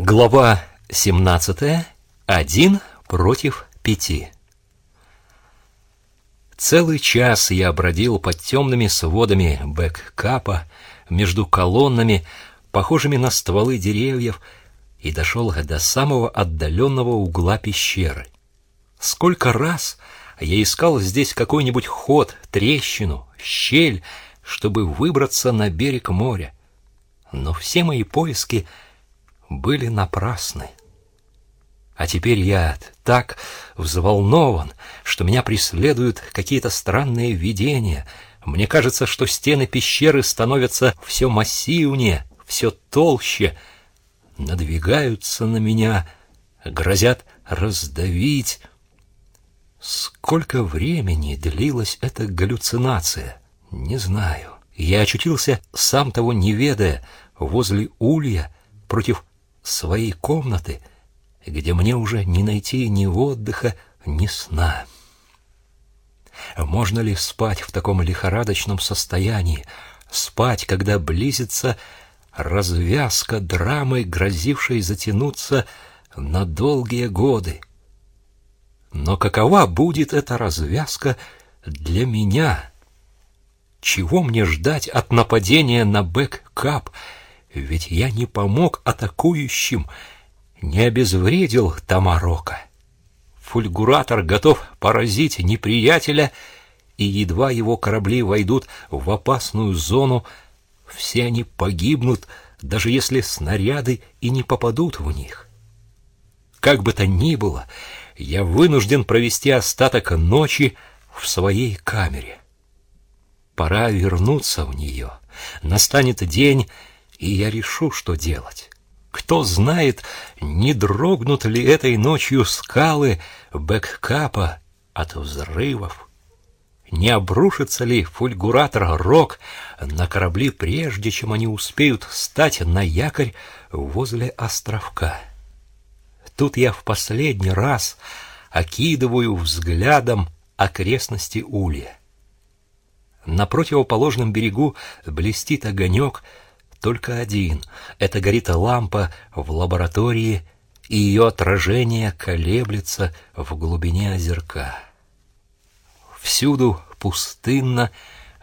Глава 17. Один против пяти. Целый час я бродил под темными сводами бэккапа, между колоннами, похожими на стволы деревьев, и дошел до самого отдаленного угла пещеры. Сколько раз я искал здесь какой-нибудь ход, трещину, щель, чтобы выбраться на берег моря. Но все мои поиски — были напрасны. А теперь я так взволнован, что меня преследуют какие-то странные видения. Мне кажется, что стены пещеры становятся все массивнее, все толще, надвигаются на меня, грозят раздавить. Сколько времени длилась эта галлюцинация, не знаю. Я очутился, сам того не ведая, возле улья против своей комнаты, где мне уже не найти ни отдыха, ни сна. Можно ли спать в таком лихорадочном состоянии, спать, когда близится развязка драмы, грозившей затянуться на долгие годы? Но какова будет эта развязка для меня? Чего мне ждать от нападения на бэк-кап — ведь я не помог атакующим, не обезвредил Тамарока. Фульгуратор готов поразить неприятеля, и едва его корабли войдут в опасную зону, все они погибнут, даже если снаряды и не попадут в них. Как бы то ни было, я вынужден провести остаток ночи в своей камере. Пора вернуться в нее. Настанет день, и я решу, что делать. Кто знает, не дрогнут ли этой ночью скалы бэккапа от взрывов, не обрушится ли фульгуратор рок на корабли, прежде чем они успеют стать на якорь возле островка. Тут я в последний раз окидываю взглядом окрестности улья. На противоположном берегу блестит огонек — только один. Это горит лампа в лаборатории, и ее отражение колеблется в глубине озерка. Всюду пустынно,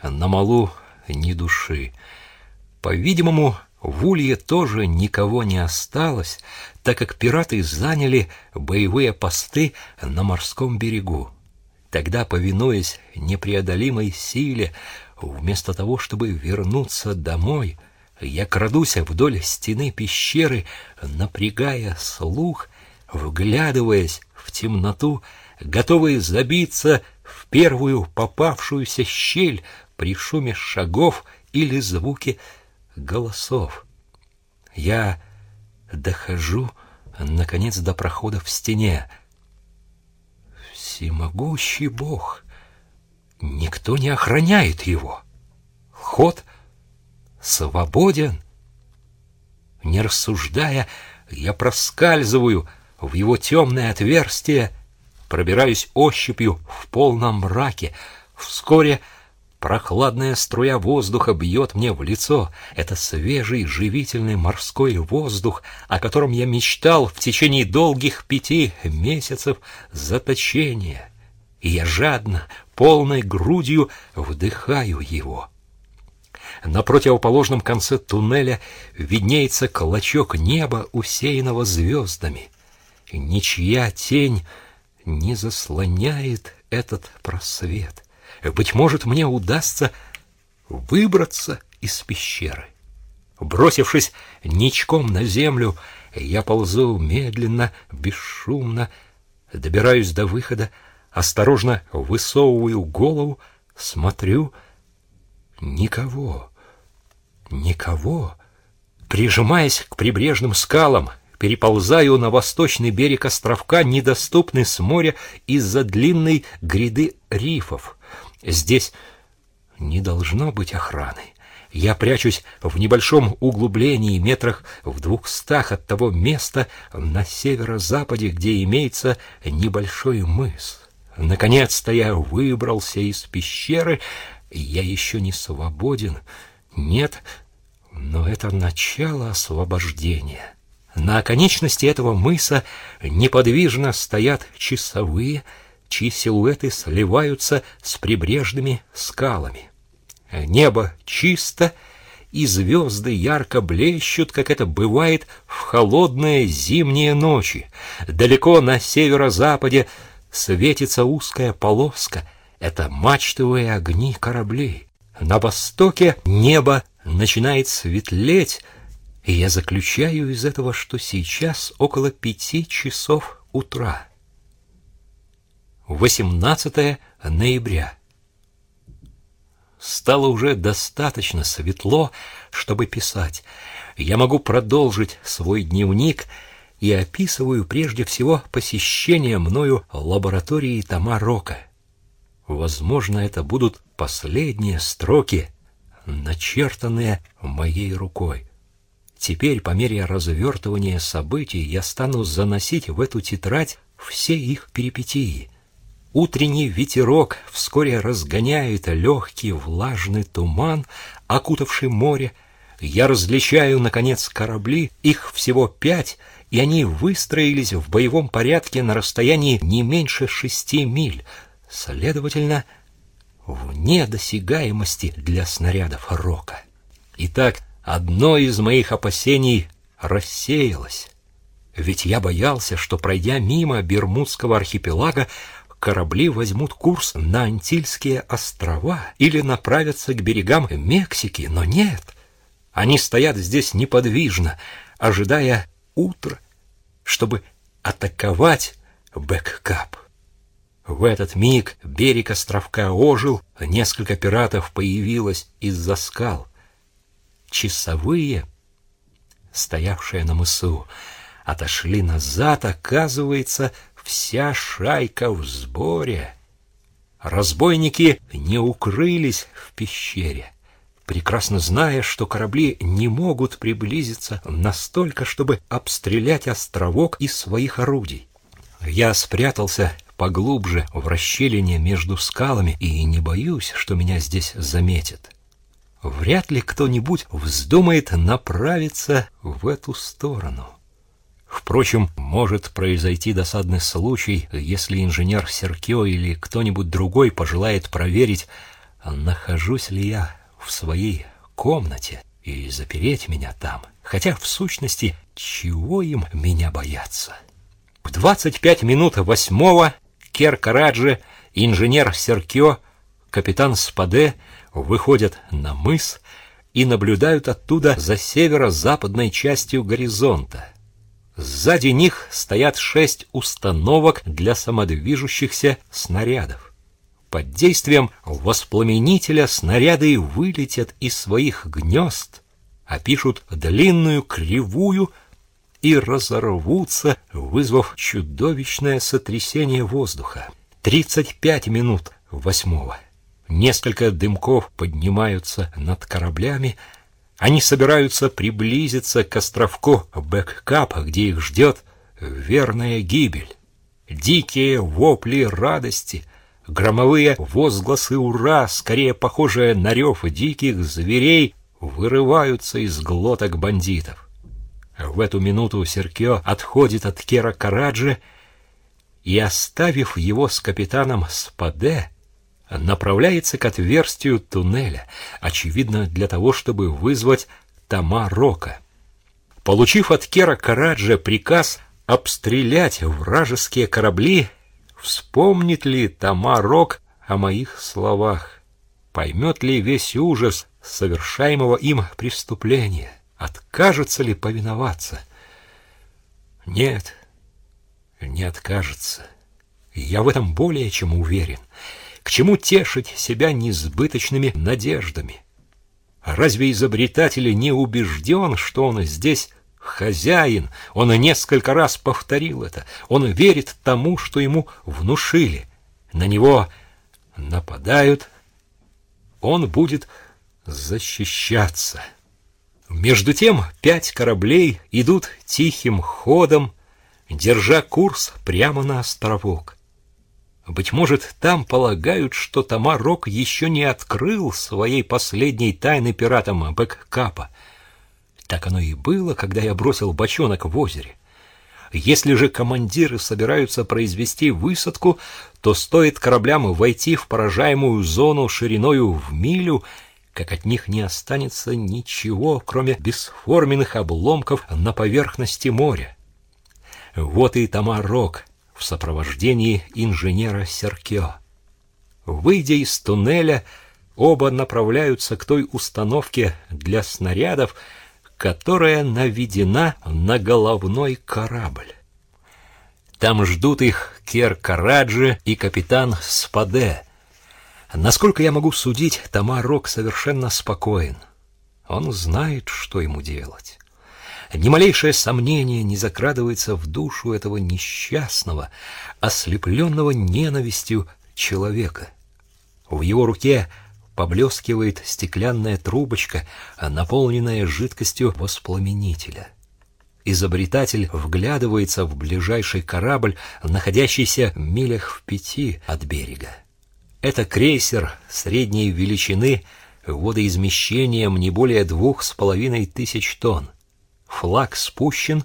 на малу ни души. По-видимому, в Улье тоже никого не осталось, так как пираты заняли боевые посты на морском берегу. Тогда, повинуясь непреодолимой силе, вместо того, чтобы вернуться домой — я крадусь вдоль стены пещеры, напрягая слух, вглядываясь в темноту, готовый забиться в первую попавшуюся щель при шуме шагов или звуке голосов. Я дохожу, наконец, до прохода в стене. Всемогущий Бог! Никто не охраняет его. Ход — свободен. Не рассуждая, я проскальзываю в его темное отверстие, пробираюсь ощупью в полном мраке. Вскоре прохладная струя воздуха бьет мне в лицо. Это свежий, живительный морской воздух, о котором я мечтал в течение долгих пяти месяцев заточения. И я жадно, полной грудью вдыхаю его. На противоположном конце туннеля виднеется клочок неба, усеянного звездами. Ничья тень не заслоняет этот просвет. Быть может, мне удастся выбраться из пещеры. Бросившись ничком на землю, я ползу медленно, бесшумно, добираюсь до выхода, осторожно высовываю голову, смотрю — Никого. Никого. Прижимаясь к прибрежным скалам, переползаю на восточный берег островка, недоступный с моря из-за длинной гряды рифов. Здесь не должно быть охраны. Я прячусь в небольшом углублении, метрах в двухстах от того места на северо-западе, где имеется небольшой мыс. Наконец-то я выбрался из пещеры, я еще не свободен. Нет, но это начало освобождения. На оконечности этого мыса неподвижно стоят часовые, чьи силуэты сливаются с прибрежными скалами. Небо чисто, и звезды ярко блещут, как это бывает в холодные зимние ночи. Далеко на северо-западе светится узкая полоска. Это мачтовые огни кораблей. На востоке небо начинает светлеть, и я заключаю из этого, что сейчас около пяти часов утра. 18 ноября. Стало уже достаточно светло, чтобы писать. Я могу продолжить свой дневник и описываю прежде всего посещение мною лаборатории Тамарока. Возможно, это будут последние строки, начертанные моей рукой. Теперь, по мере развертывания событий, я стану заносить в эту тетрадь все их перипетии. Утренний ветерок вскоре разгоняет легкий влажный туман, окутавший море. Я различаю, наконец, корабли, их всего пять, и они выстроились в боевом порядке на расстоянии не меньше шести миль, следовательно, вне досягаемости для снарядов рока. Итак, одно из моих опасений рассеялось. Ведь я боялся, что, пройдя мимо Бермудского архипелага, корабли возьмут курс на Антильские острова или направятся к берегам Мексики, но нет. Они стоят здесь неподвижно, ожидая утра, чтобы атаковать Бэккап. В этот миг берег островка ожил, несколько пиратов появилось из-за скал. Часовые, стоявшие на мысу, отошли назад, оказывается, вся шайка в сборе. Разбойники не укрылись в пещере, прекрасно зная, что корабли не могут приблизиться настолько, чтобы обстрелять островок из своих орудий. Я спрятался поглубже в расщелине между скалами и не боюсь, что меня здесь заметят. Вряд ли кто-нибудь вздумает направиться в эту сторону. Впрочем, может произойти досадный случай, если инженер Серкио или кто-нибудь другой пожелает проверить, нахожусь ли я в своей комнате и запереть меня там. Хотя, в сущности, чего им меня бояться? В двадцать пять минут восьмого Кер Караджи, инженер Серкио, капитан Спаде выходят на мыс и наблюдают оттуда за северо-западной частью горизонта. Сзади них стоят шесть установок для самодвижущихся снарядов. Под действием воспламенителя снаряды вылетят из своих гнезд, опишут длинную кривую и разорвутся, вызвав чудовищное сотрясение воздуха. Тридцать пять минут восьмого. Несколько дымков поднимаются над кораблями, они собираются приблизиться к островку Бэккапа, где их ждет верная гибель. Дикие вопли радости, громовые возгласы «Ура!», скорее похожие на рев диких зверей, вырываются из глоток бандитов. В эту минуту Серкио отходит от Кера Караджи и, оставив его с капитаном Спаде, направляется к отверстию туннеля, очевидно для того, чтобы вызвать Тома Рока. Получив от Кера Караджа приказ обстрелять вражеские корабли, вспомнит ли Тома Рок о моих словах? Поймет ли весь ужас совершаемого им преступления? Откажется ли повиноваться? Нет, не откажется. Я в этом более чем уверен. К чему тешить себя несбыточными надеждами? Разве изобретатель не убежден, что он здесь хозяин? Он несколько раз повторил это. Он верит тому, что ему внушили. На него нападают, он будет защищаться. Между тем пять кораблей идут тихим ходом, держа курс прямо на островок. Быть может, там полагают, что Тамарок еще не открыл своей последней тайны пиратам Бэккапа. Так оно и было, когда я бросил бочонок в озере. Если же командиры собираются произвести высадку, то стоит кораблям войти в поражаемую зону шириною в милю, как от них не останется ничего, кроме бесформенных обломков на поверхности моря. Вот и Тамарок в сопровождении инженера Серкио. Выйдя из туннеля, оба направляются к той установке для снарядов, которая наведена на головной корабль. Там ждут их Кер Караджи и капитан Спаде. Насколько я могу судить, Тамарок совершенно спокоен. Он знает, что ему делать. Ни малейшее сомнение не закрадывается в душу этого несчастного, ослепленного ненавистью человека. В его руке поблескивает стеклянная трубочка, наполненная жидкостью воспламенителя. Изобретатель вглядывается в ближайший корабль, находящийся в милях в пяти от берега. Это крейсер средней величины, водоизмещением не более двух с половиной тысяч тонн. Флаг спущен,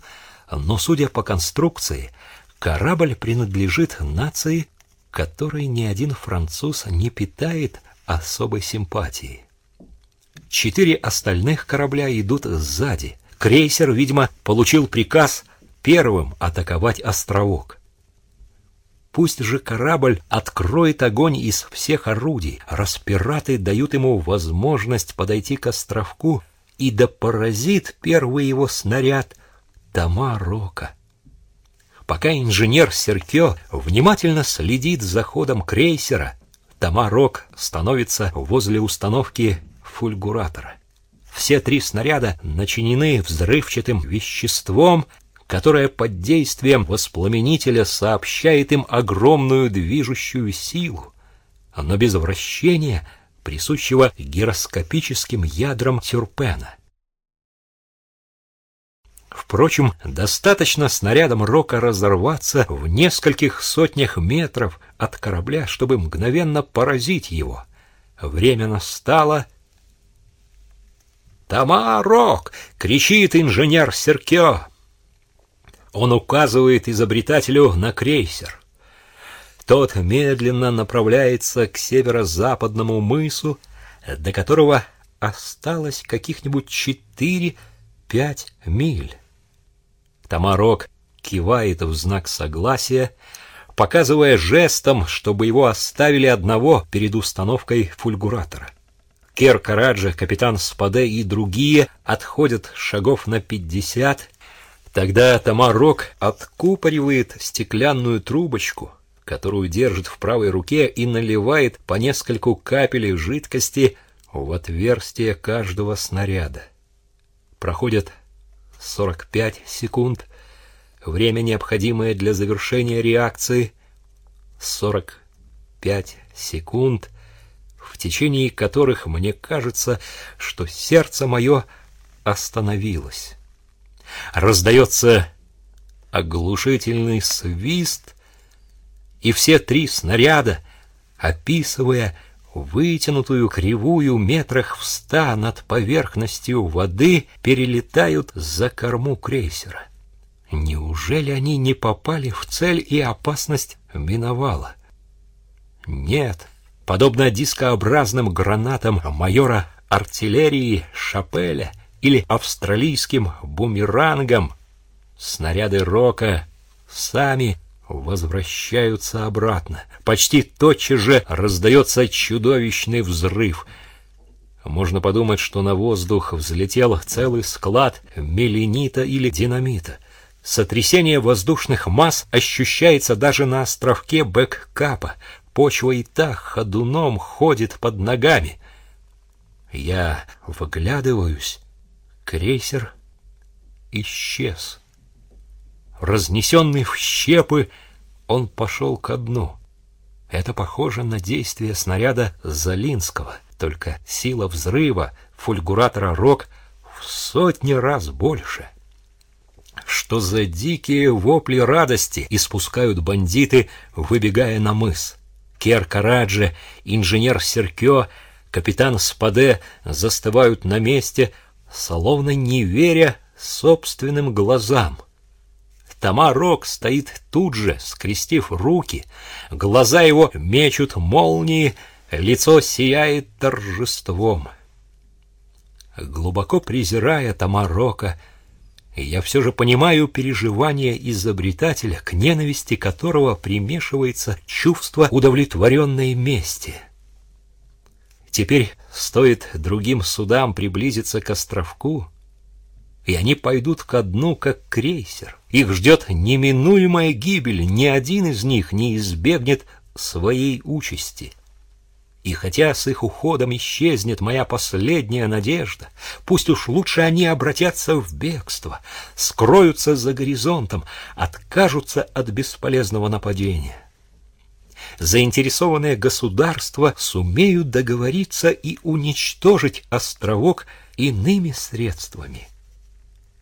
но, судя по конструкции, корабль принадлежит нации, которой ни один француз не питает особой симпатии. Четыре остальных корабля идут сзади. Крейсер, видимо, получил приказ первым атаковать островок. Пусть же корабль откроет огонь из всех орудий, раз пираты дают ему возможность подойти к островку, и да поразит первый его снаряд Тома Рока. Пока инженер Серкё внимательно следит за ходом крейсера, Тамарок становится возле установки фульгуратора. Все три снаряда начинены взрывчатым веществом, которое под действием воспламенителя сообщает им огромную движущую силу, но без вращения, присущего гироскопическим ядрам тюрпена. Впрочем, достаточно снарядом рока разорваться в нескольких сотнях метров от корабля, чтобы мгновенно поразить его. Время настало. «Тамарок!» — кричит инженер Серкио. Он указывает изобретателю на крейсер. Тот медленно направляется к северо-западному мысу, до которого осталось каких-нибудь четыре-пять миль. Тамарок кивает в знак согласия, показывая жестом, чтобы его оставили одного перед установкой фульгуратора. Кер Караджа, капитан Спаде и другие отходят шагов на пятьдесят. Тогда Тамарок откупоривает стеклянную трубочку, которую держит в правой руке, и наливает по нескольку капель жидкости в отверстие каждого снаряда. Проходят 45 секунд. Время, необходимое для завершения реакции, 45 секунд, в течение которых мне кажется, что сердце мое остановилось. Раздается оглушительный свист, и все три снаряда, описывая вытянутую кривую метрах в ста над поверхностью воды, перелетают за корму крейсера. Неужели они не попали в цель и опасность миновала? Нет, подобно дискообразным гранатам майора артиллерии Шапеля или австралийским бумерангам, снаряды Рока сами возвращаются обратно. Почти тотчас же раздается чудовищный взрыв. Можно подумать, что на воздух взлетел целый склад меленита или динамита. Сотрясение воздушных масс ощущается даже на островке Бэккапа. Почва и так ходуном ходит под ногами. Я выглядываюсь. Крейсер исчез. Разнесенный в щепы, он пошел ко дну. Это похоже на действие снаряда Залинского, только сила взрыва фульгуратора «Рок» в сотни раз больше. Что за дикие вопли радости испускают бандиты, выбегая на мыс. Кер Караджи, инженер Серкё, капитан Спаде застывают на месте, словно не веря собственным глазам. Тамарок стоит тут же, скрестив руки, глаза его мечут молнии, лицо сияет торжеством. Глубоко презирая Тамарока, я все же понимаю переживания изобретателя, к ненависти которого примешивается чувство удовлетворенной мести. Теперь стоит другим судам приблизиться к островку, и они пойдут ко дну, как крейсер. Их ждет неминуемая гибель, ни один из них не избегнет своей участи. И хотя с их уходом исчезнет моя последняя надежда, пусть уж лучше они обратятся в бегство, скроются за горизонтом, откажутся от бесполезного нападения. Заинтересованные государства сумеют договориться и уничтожить островок иными средствами.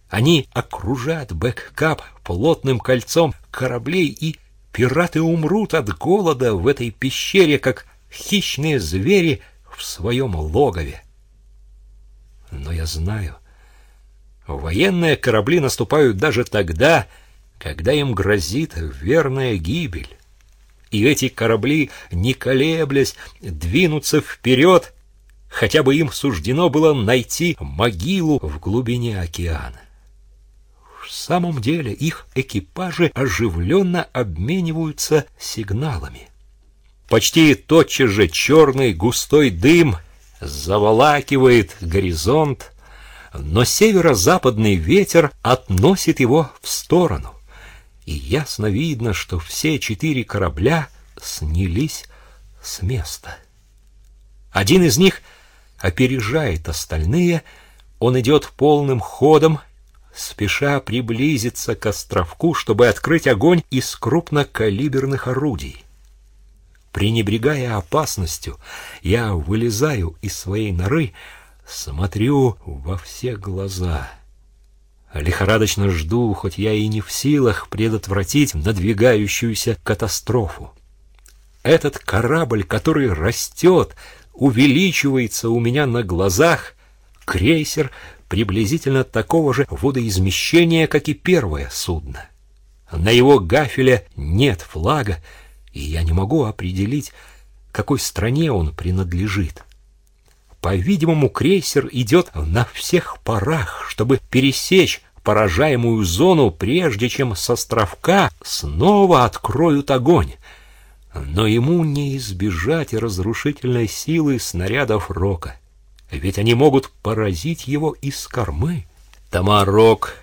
Они окружат бэккап плотным кольцом кораблей, и пираты умрут от голода в этой пещере, как хищные звери в своем логове. Но я знаю, военные корабли наступают даже тогда, когда им грозит верная гибель. И эти корабли, не колеблясь, двинутся вперед, хотя бы им суждено было найти могилу в глубине океана. В самом деле их экипажи оживленно обмениваются сигналами. Почти тотчас же черный густой дым заволакивает горизонт, но северо-западный ветер относит его в сторону, и ясно видно, что все четыре корабля снялись с места. Один из них опережает остальные, он идет полным ходом, спеша приблизиться к островку, чтобы открыть огонь из крупнокалиберных орудий. Пренебрегая опасностью, я вылезаю из своей норы, смотрю во все глаза. Лихорадочно жду, хоть я и не в силах предотвратить надвигающуюся катастрофу. Этот корабль, который растет, увеличивается у меня на глазах, крейсер приблизительно такого же водоизмещения, как и первое судно. На его гафеле нет флага, и я не могу определить, какой стране он принадлежит. По-видимому, крейсер идет на всех парах, чтобы пересечь поражаемую зону, прежде чем с островка снова откроют огонь. Но ему не избежать разрушительной силы снарядов рока, ведь они могут поразить его из кормы. Тамарок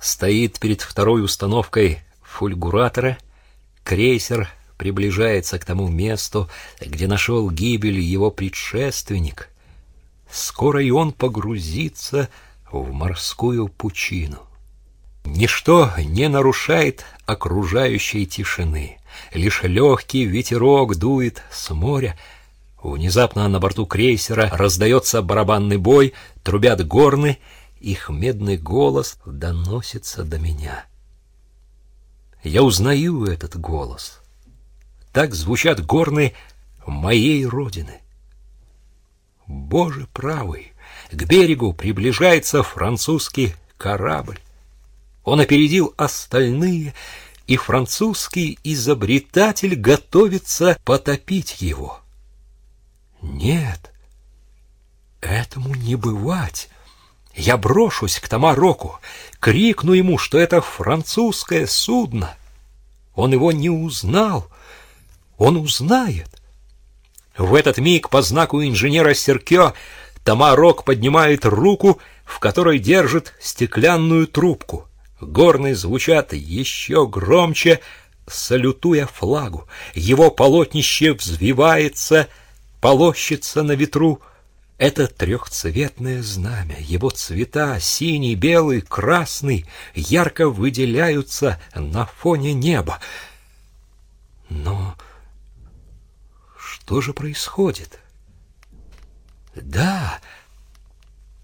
стоит перед второй установкой фульгуратора, крейсер приближается к тому месту, где нашел гибель его предшественник. Скоро и он погрузится в морскую пучину. Ничто не нарушает окружающей тишины. Лишь легкий ветерок дует с моря. Внезапно на борту крейсера раздается барабанный бой, трубят горны, их медный голос доносится до меня. Я узнаю этот голос. Так звучат горны моей родины. Боже правый, к берегу приближается французский корабль. Он опередил остальные, и французский изобретатель готовится потопить его. Нет, этому не бывать. Я брошусь к Тамароку, крикну ему, что это французское судно. Он его не узнал — он узнает. В этот миг по знаку инженера Серкё Тамарок поднимает руку, в которой держит стеклянную трубку. Горны звучат еще громче, салютуя флагу. Его полотнище взвивается, полощется на ветру. Это трехцветное знамя. Его цвета — синий, белый, красный — ярко выделяются на фоне неба. Но что же происходит? Да,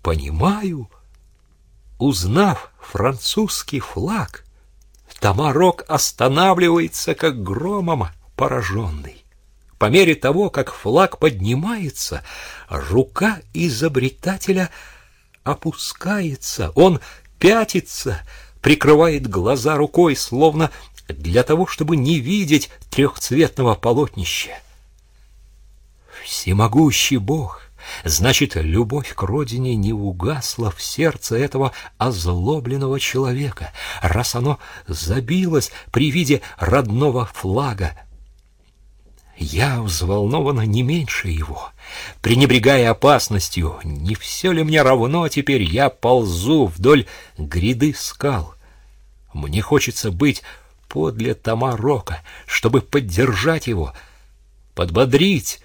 понимаю. Узнав французский флаг, Тамарок останавливается, как громом пораженный. По мере того, как флаг поднимается, рука изобретателя опускается, он пятится, прикрывает глаза рукой, словно для того, чтобы не видеть трехцветного полотнища. Всемогущий Бог, значит, любовь к родине не угасла в сердце этого озлобленного человека, раз оно забилось при виде родного флага, я взволнована не меньше его. Пренебрегая опасностью, не все ли мне равно теперь я ползу вдоль гряды скал? Мне хочется быть подле Тамарока, чтобы поддержать его, подбодрить.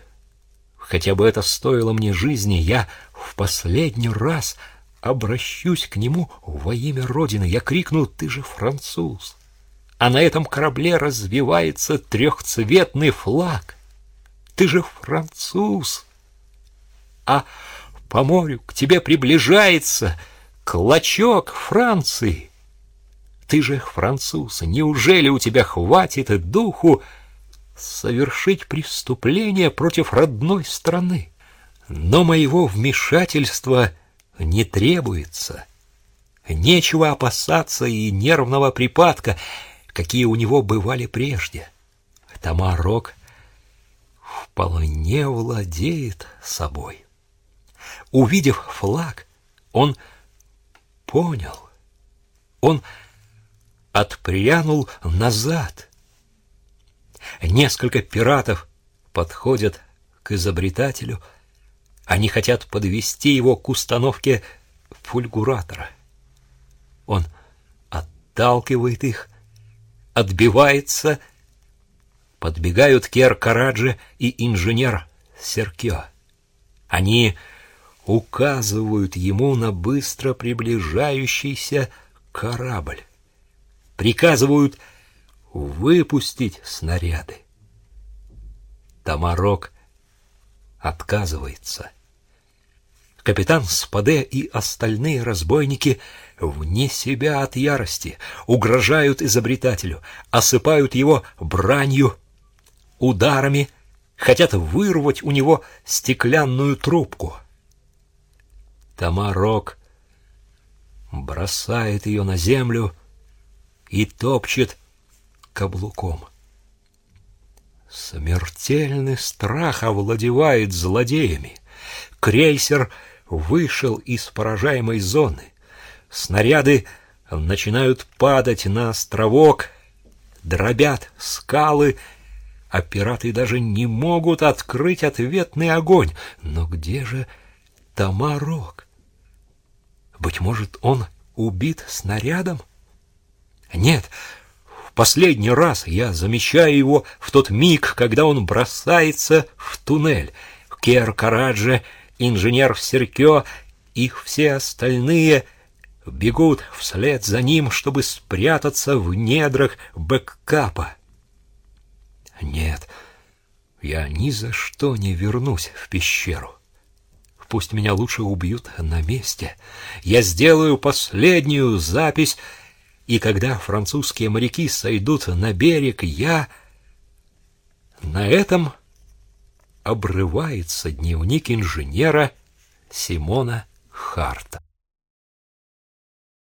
Хотя бы это стоило мне жизни, я в последний раз обращусь к нему во имя Родины. Я крикну «Ты же француз!» а на этом корабле развивается трехцветный флаг. Ты же француз, а по морю к тебе приближается клочок Франции. Ты же француз, неужели у тебя хватит духу совершить преступление против родной страны? Но моего вмешательства не требуется. Нечего опасаться и нервного припадка — какие у него бывали прежде. Тамарок вполне владеет собой. Увидев флаг, он понял. Он отпрянул назад. Несколько пиратов подходят к изобретателю. Они хотят подвести его к установке фульгуратора. Он отталкивает их, отбивается. Подбегают Кер Караджи и инженер Серкио. Они указывают ему на быстро приближающийся корабль. Приказывают выпустить снаряды. Тамарок отказывается. Капитан Спаде и остальные разбойники вне себя от ярости угрожают изобретателю, осыпают его бранью, ударами, хотят вырвать у него стеклянную трубку. Тамарок бросает ее на землю и топчет каблуком. Смертельный страх овладевает злодеями. Крейсер — вышел из поражаемой зоны. Снаряды начинают падать на островок, дробят скалы, а пираты даже не могут открыть ответный огонь. Но где же Тамарок? Быть может, он убит снарядом? Нет, последний раз я замечаю его в тот миг, когда он бросается в туннель. Кер Караджи инженер Серкё, их все остальные бегут вслед за ним, чтобы спрятаться в недрах бэккапа. Нет, я ни за что не вернусь в пещеру. Пусть меня лучше убьют на месте. Я сделаю последнюю запись, и когда французские моряки сойдут на берег, я... На этом обрывается дневник инженера Симона Харта.